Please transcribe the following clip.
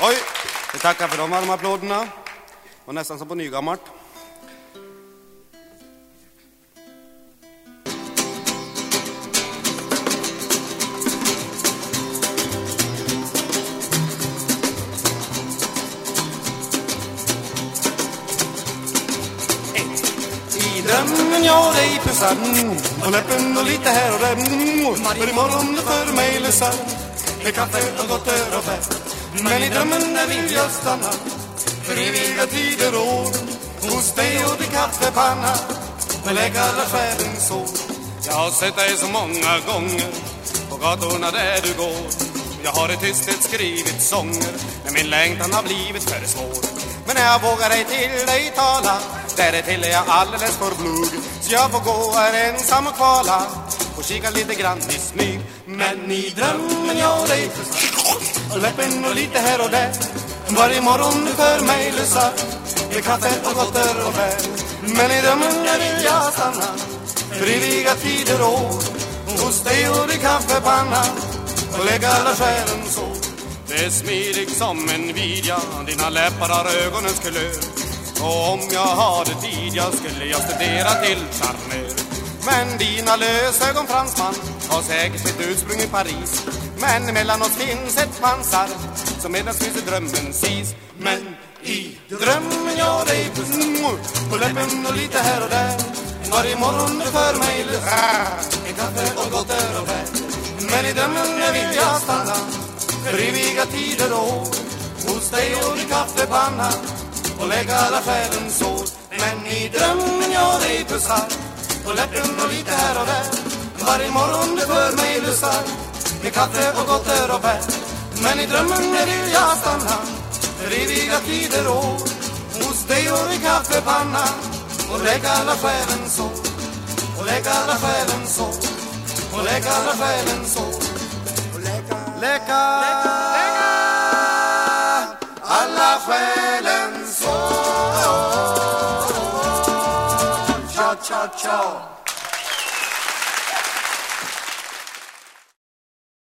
Oj, vi tackar för de varma applåderna. Och nästan som på nygammalt. I drömmen jag dig pussar mm, På läppen och lite här och där mm, För imorgon du för mig lussar Med kaffe och gott öl och färg men i drömmen där vill jag stanna För eviga tider år Hos dig och din kaffepanna Och lägga alla själens sår. Jag har sett dig så många gånger På gatorna där du går. Jag har i tysthet skrivit sånger Men min längtan har blivit för svår. Men när jag vågar ej till dig tala Där till är jag alldeles för blug Så jag får gå här ensam och kvala och kika lite grann i smyg. Men i drömmen jag dig Och läppen och lite här och där. Varje morgon du för mig lussar Med kaffe och gotter och bär. Men i drömmen där vill jag stanna För eviga tider och år. Hos dig och din kaffepanna Och lägga alla skälen så. det är smidigt som en vidja Dina läppar har ögonens kulör Och om jag hade tid jag skulle jag studera till charmör men dina lösögon fransman Har säkert sitt ursprung i Paris. Men mellan oss finns ett pansar Som medan i drömmens is Men i drömmen jag dig På läppen och lite här och där. Varje morgon du för mig lussar En kaffe och gott öl och bär. Men i drömmen vill jag stanna. För eviga tider då. Hos dig och din kaffepanna. Och lägga alla själens sår. Men i drömmen jag dig pussar och läppen och lite här och där. Varje morgon du för mig lussar Med kaffe och gott öl och bär. Men i drömmen vill jag stanna. För eviga tider och Hos dig och din kaffepanna. Och lägga alla själens så. Och lägga alla själens så. Och lägga alla själens sår läka, läka alla själen. Cha, cha.